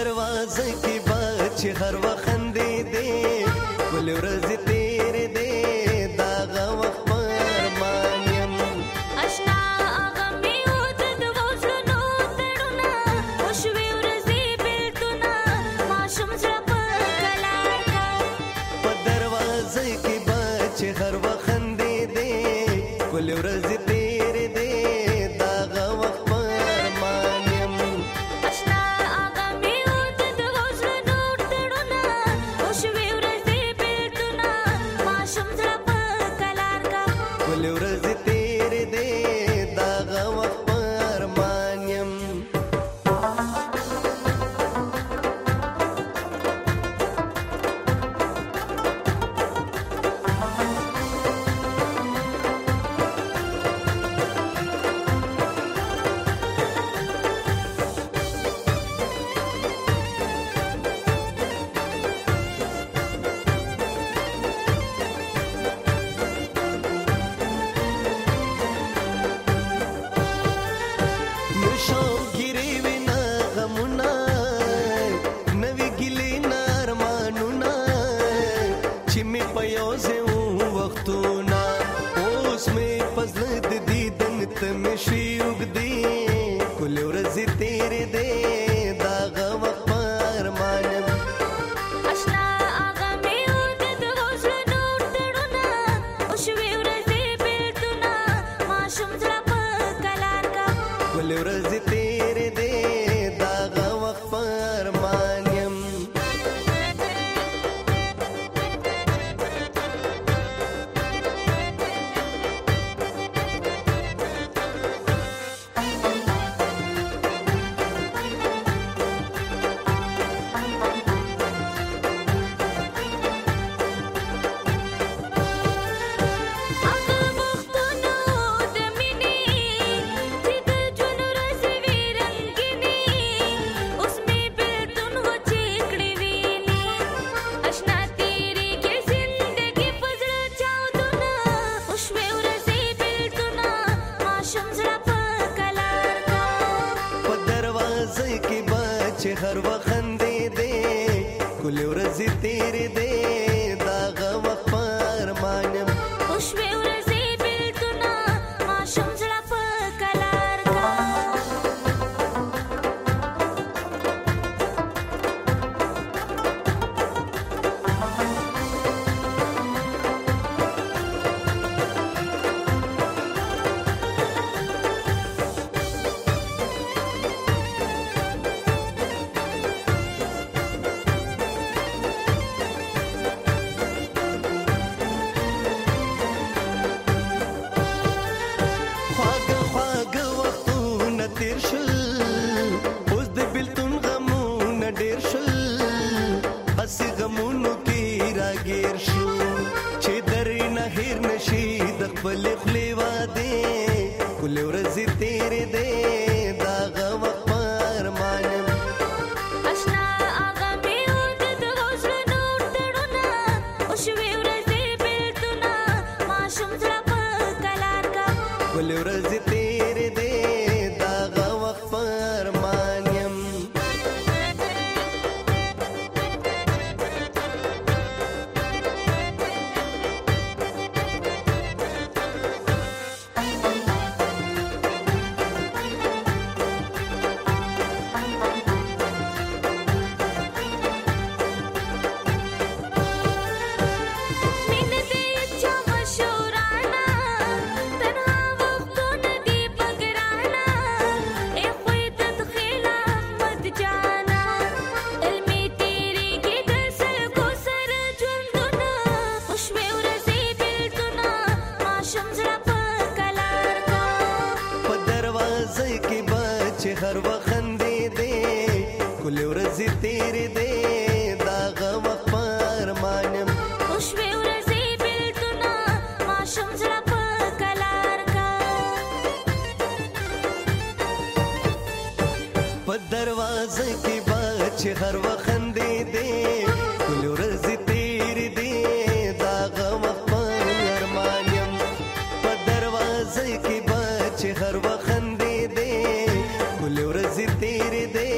دروازه کې بچ هر وخت خندې دې ول ورځ وختونه اوس مې فضل د دیدن ته مشي ورزق چې هر وخت دې دې کله ورځ تیرې دې خلی و دی کل ورځې تیر دی دا غو پر مانم آشنا هغه به ود د حوصله نور تړونه او شوي ورځې بلتونه ما شوم تر په کلار کا کل ورځې شم زړه په کلار کو په دروازه کې بچ هر وخت मेरे दे